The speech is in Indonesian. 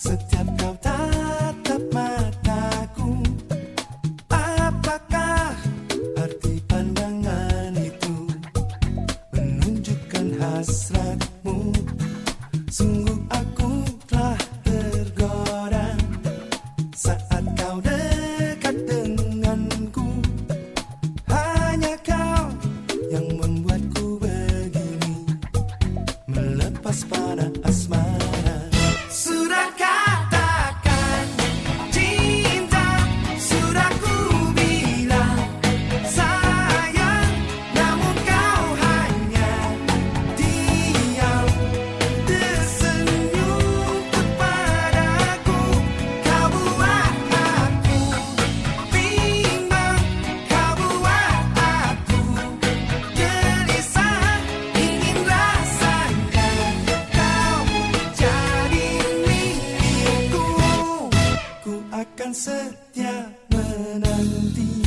setiap setia menanti.